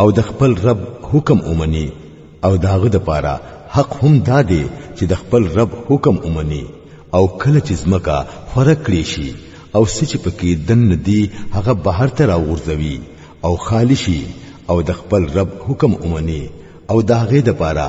او د خپل رب حکم اومني او داغه د پاره حق هم دا دی چې د خپل رب حکم اومني او کله چې زمکا فرق کړی شي او سچ پکې دن دی هغه بهر ته راوغورځوي او خالی شي او د خپل رب حکم اومني او داغه د پاره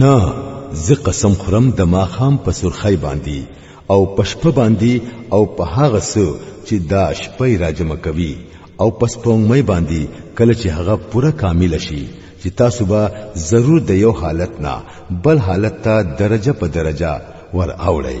نه زه قسم خورم د ماخام په سرخی باندې او په شپه باندې او په هغه څه چې دا شپه راجم کوي او پس پونګمې باندې کله چې هغه پوره کامل شي چې تاسو به ضرور د یو حالت نه بل حالت ته درجه په درجه ور اوړئ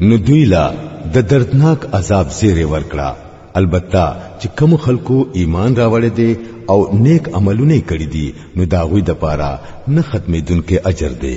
نو دوی لا د دردناک عذاب زیره ورکړه البته چې کوم خلکو ایمان راوړی دی او نیک عملونه کړی دي نو دا غوی د پاره نه ختمې دن کې اجر دی